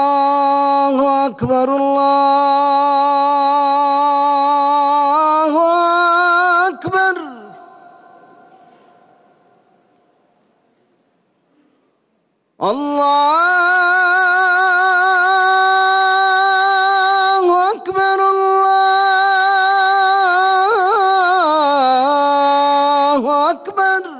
الله أكبر الله أكبر الله أكبر الله أكبر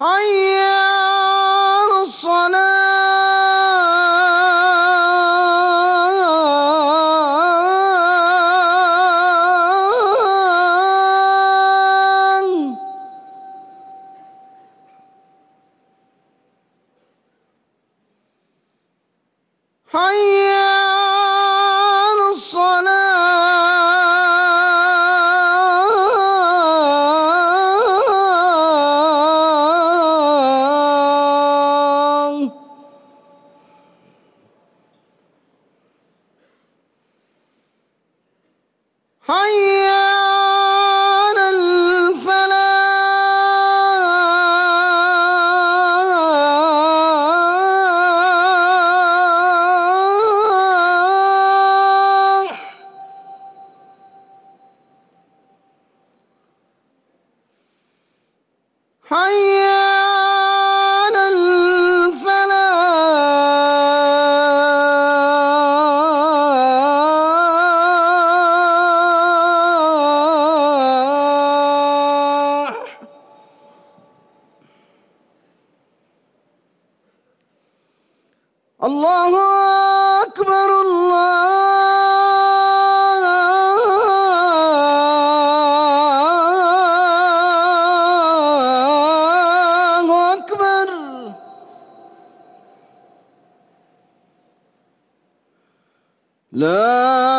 حي الصلاة حي اللہ اکبر اللہ اکبر لا